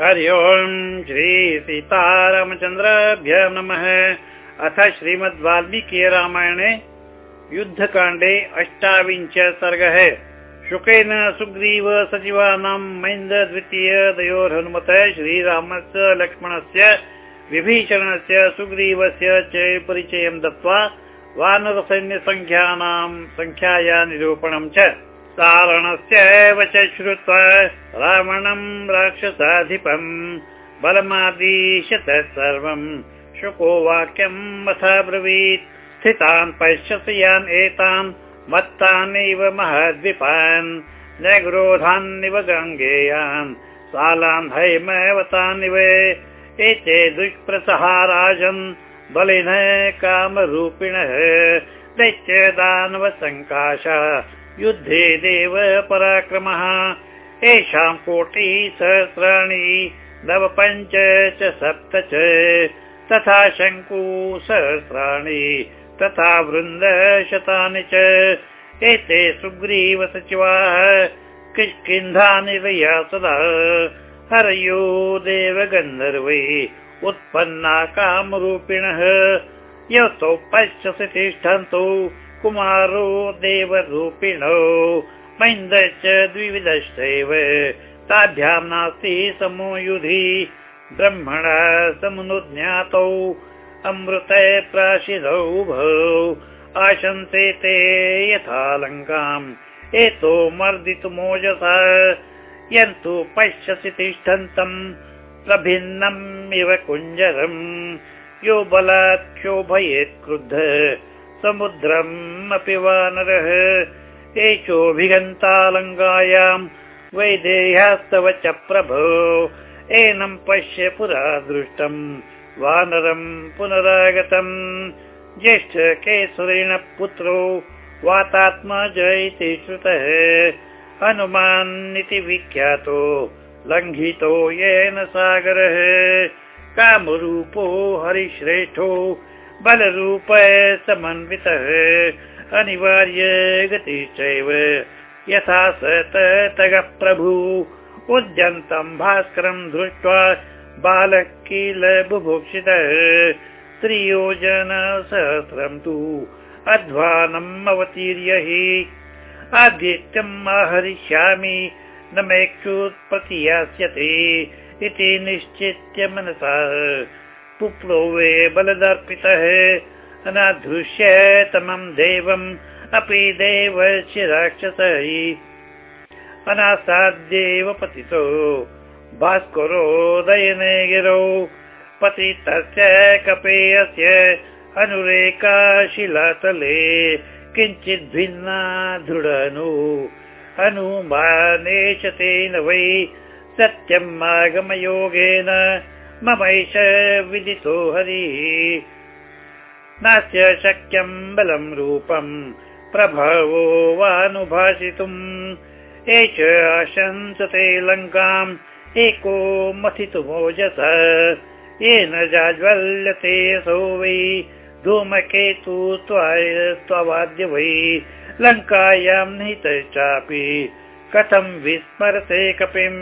हरि ओम् श्री सीतारामचन्द्राभ्य नमः। अथ श्रीमद् वाल्मीकि रामायणे युद्धकाण्डे अष्टाविंश सर्गः। शुकेन सुग्रीव सचिवानां महेन्द्र द्वितीय दयोर्हनुमत श्रीरामस्य लक्ष्मणस्य विभीषणस्य सुग्रीवस्य च परिचयं दत्त्वा वानरसैन्यसङ्ख्यानां सङ्ख्याया निरूपणं च सारणस्य एव च श्रुत्वा रावणम् राक्षसाधिपम् बलमादिशत सर्वम् शुको वाक्यम् अथ ब्रवीत्। स्थितान् पश्यसि यान् एतान् मत्तानेव महद्विपान्। न्यग्रोधान्निव गङ्गेयान्। सालान् हैमवतानिव एते दुष्प्रसहाराजन् बलिन कामरूपिणः। दैत्य दानव सङ्काश युद्धे देव पराक्रमः। येषां कोटि सहस्राणि नव पञ्च च सप्त च तथा शङ्कु सहस्राणि तथा वृन्द शतानि च। एते सुग्रीव सचिवाः किष्किन्धानि वया सदा। हरयो देव गन्धर्वै उत्पन्ना कामरूपिणः। यतो पश्यसि तिष्ठन्तु कुमारो देवरूपिणो महेन्द्रश्च द्विविधश्चैव ताभ्यां नास्ति समो युधि ब्रह्मण समनुज्ञातौ अमृत प्राशिदौ भौ। आशंसे ते यथा लङ्काम् एतो मर्दितुमोजसा यन्तु पश्यसि तिष्ठन्तम् प्रभिन्नम् इव कुञ्जरम्। यो बलात् क्षोभयेत् क्रुद्ध समुद्रम् अपि वानरः एषोऽभिगन्तालङ्गायाम् वैदेह्यास्तव च प्रभो एनम् पश्य पुरा दृष्टम्। वानरम् पुनरागतम्। ज्येष्ठ केसरेण पुत्रो। वातात्मा जयति श्रुतः। हनुमान् इति विख्यातो। लङ्घितो येन सागरः। कामरूपो हरिश्रेष्ठो बलरूप समन्वितः अनिवार्य गतिश्चैव। यथा स तगः प्रभु उद्यन्तम् भास्करम् दृष्ट्वा बालः किल बुभुक्षितः त्रियोजनसहस्रम् तु अध्वानम् अवतीर्य हि। आदित्यम् आहरिष्यामि न मेक्षुत्पति यास्यते इति निश्चित्य मनसा पुप्लोवे बलदर्पितः। अनादृश्य तमम् देवम् अपि देवस्य राक्षसः अनासाद्येव पतितो। भास्करो दयने गिरौ। पतितस्य कपेयस्य अनुरेका शिलातले किञ्चित् भिन्ना दृढनु। हनुमानेश तेन वै सत्यम् आगमयोगेन ममैष विदितो हरिः। नास्य शक्यम् बलम् रूपम् प्रभवो वानुभाषितुम् एष आशंसते लङ्काम् एको मथितुमोजस येन जाज्वल्यते असौ वै धूमकेतु त्वावाद्य वै। लङ्कायाम् निहितश्चापि कथम् विस्मरते कपिम्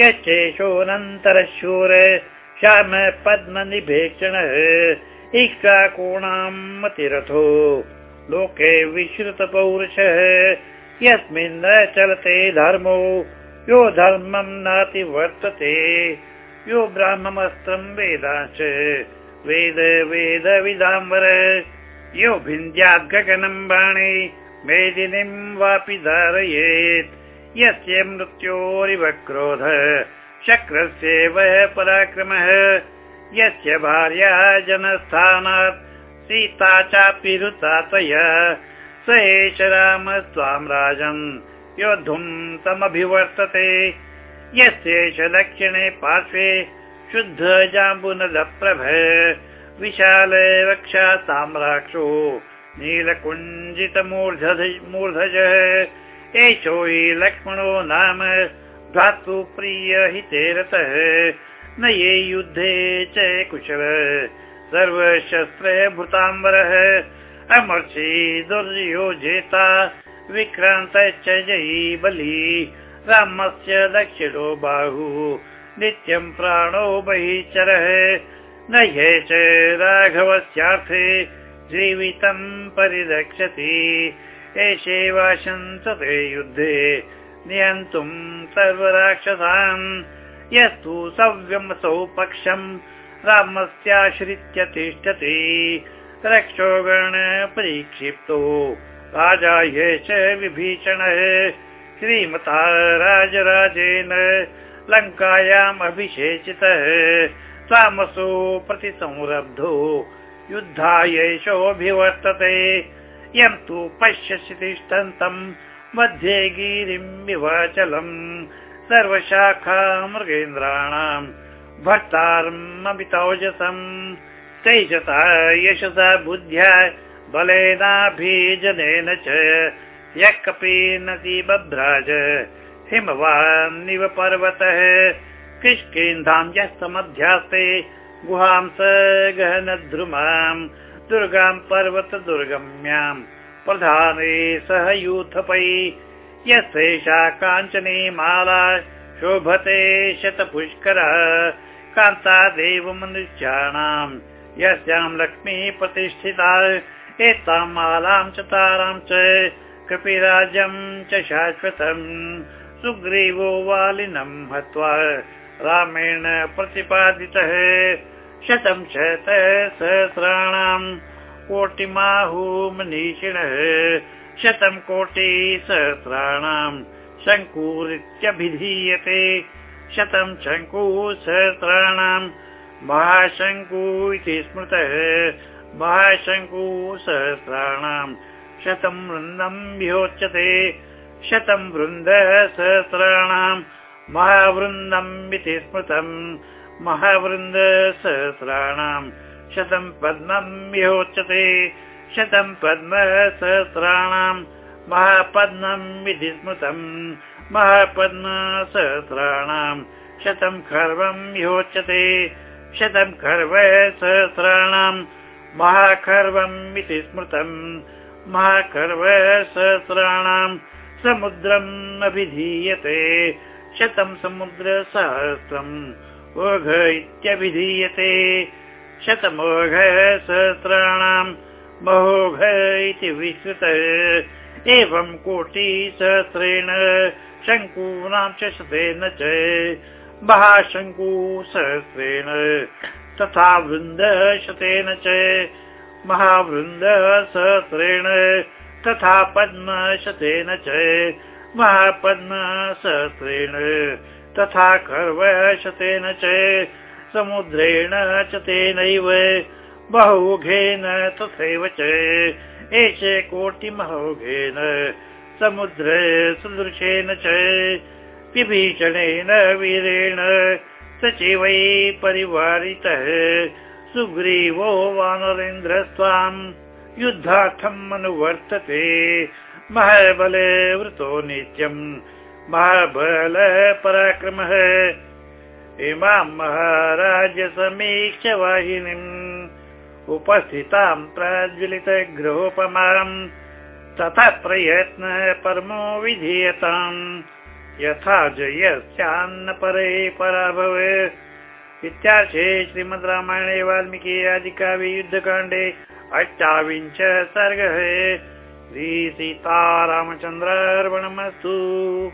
यच्चेषोऽनन्तरशूर श्याम पद्मनिभेक्षणः इक्षाकोणाम् मतिरथो। लोके विश्रुतपौरुषः यस्मिन् न चलते धर्मो यो धर्मम् नातिवर्तते यो ब्राह्ममस्त्रम् वेदाश्च वेद वेद विदाम्बर यो भिन्द्याद् गगनम् बाणे मेदिनीम् वापि धारयेत् यस्य मृत्योरिव क्रोध शक्रस्येव पराक्रमः। यस्य भार्या जनस्थानात् सीता चापि रुतातया स एष राम त्वां राजन् योद्धुम् तमभिवर्तते। यस्येष दक्षिणे पार्श्वे शुद्ध जाम्बुनदप्रभ विशाल वक्षा साम्राक्षो नीलकुञ्जितमूर्धजः एषो हि लक्ष्मणो नाम धातु प्रिय हिते रतः न ये युद्धे च कुशल सर्वशस्त्र भूताम्बरः। अमर्षि दुर्योजेता विक्रान्तश्च जयी बली। रामस्य दक्षिणो बाहु नित्यं प्राणो बहिश्चरः न ह्ये च राघवस्यार्थे जीवितं परिरक्षति एषे वाशंसते युद्धे नियन्तुं सर्वराक्षसान्। यस्तु सव्यमसौ पक्षम् रामस्याश्रित्य तिष्ठति। रक्षोगण परिक्षिप्तो राजा ये विभीषणः। श्रीमता राजराजेन लङ्कायाम् अभिषेचितः। तामसो प्रतिसंरब्धो। युद्धायैषोऽभिवर्तते यं तु पश्यसि तिष्ठन्तम् मध्ये गिरिम् विवाचलम् सर्वशाखा मृगेन्द्राणाम् भर्तारममितौजसम् तेजसा यशसा बुद्ध्या बलेनाभिजनेन च यः कपि नदी बभ्राज हिमवान्निव पर्वतः किष्किन्धां यस्तमध्यास्ते गुहां स गहनद्रुमाम् दुर्गां पर्वत दुर्गम्याम् प्रधाने सह यूथपै यस्यैषा काञ्चनी माला शोभते शतपुष्कर कान्ता देवमनुष्याणाम् यस्यां लक्ष्मी प्रतिष्ठिता एतां मालां च तारां च कपिराजं च शाश्वतम् सुग्रीवो वालिनं हत्वा रामेण प्रतिपादितः शतं शत सहस्राणाम् कोटिमाहुमनीषिणः। शतं कोटिसहस्राणाम् शङ्कुरित्यभिधीयते। शतं शङ्कु सहस्राणाम् महाशङ्कु इति स्मृतः। महाशङ्कु शतं वृन्दम् विहोच्यते। शतं वृन्दः सहस्राणाम् महावृन्दम् इति स्मृतम् महावृन्द सहस्राणाम् शतं पद्मम् विहोच्यते शतं पद्म सहस्राणाम् महापद्मम् इति स्मृतम् महापद्म सहस्राणाम् शतं खर्वम् विहोच्यते शतं खर्व सहस्राणाम् महाखर्वम् इति स्मृतम् महाखर्व सहस्राणाम् समुद्रम् अभिधीयते। शतं समुद्रसहस्रम् ओघ इत्यभिधीयते शतमोघ सहस्राणाम् महोघ इति विश्रुतः एवं कोटिसहस्रेण शङ्कूनां च शतेन च महाशङ्कु सहस्रेण तथा वृन्द शतेन च महावृन्द सहस्रेण तथा पद्मशतेन च महापद्म सहस्रेण तथा खर्वशतेन च समुद्रेण च तेनैव बहुघेन तथैव च एष कोटिमहोघेन समुद्र सदृशेन च विभीषणेन वीरेण सचिवै परिवारितः सुग्रीवो वानरेन्द्रस्त्वाम् युद्धार्थम् अनुवर्तते महाबले वृतो नित्यम् महाबल पराक्रमः। इमां महाराज समीक्ष वाहिनीम् उपस्थितां प्रज्वलित गृहोपमाम् तथा प्रयत्न परमो विधीयताम् यथा जयस्यान्न परे पराभव। इत्यार्थे श्रीमद् रामायणे वाल्मीकि आदिकाव्ये युद्धकाण्डे अष्टाविंश सर्गः। श्रीसीतारामचन्द्रार्पणमस्तु